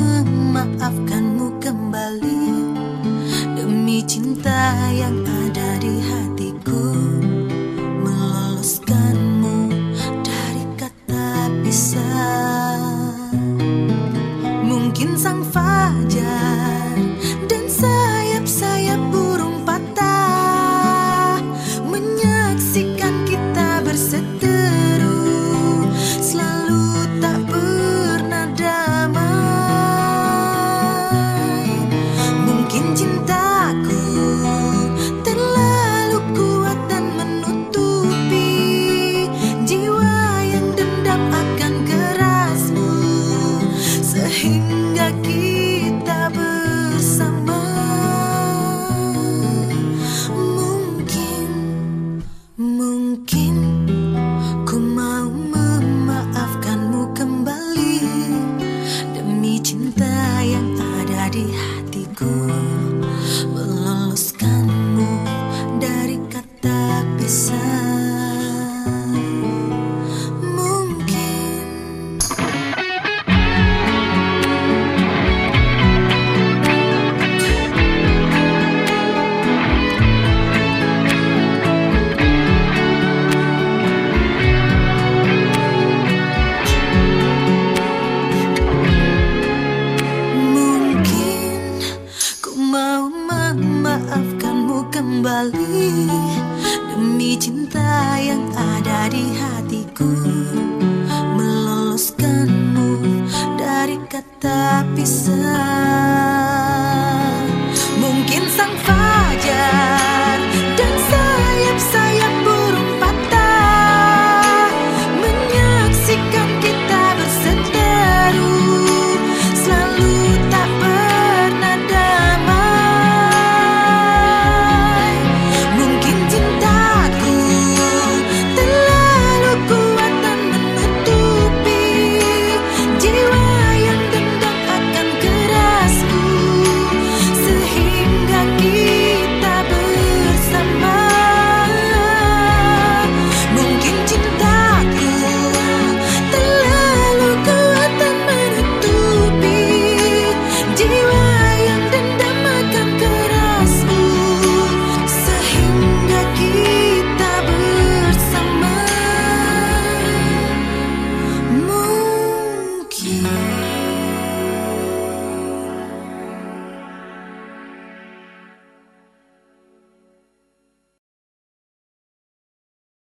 memaafkanmu kembali. Demi cinta yang ada di hati. like you. tapi se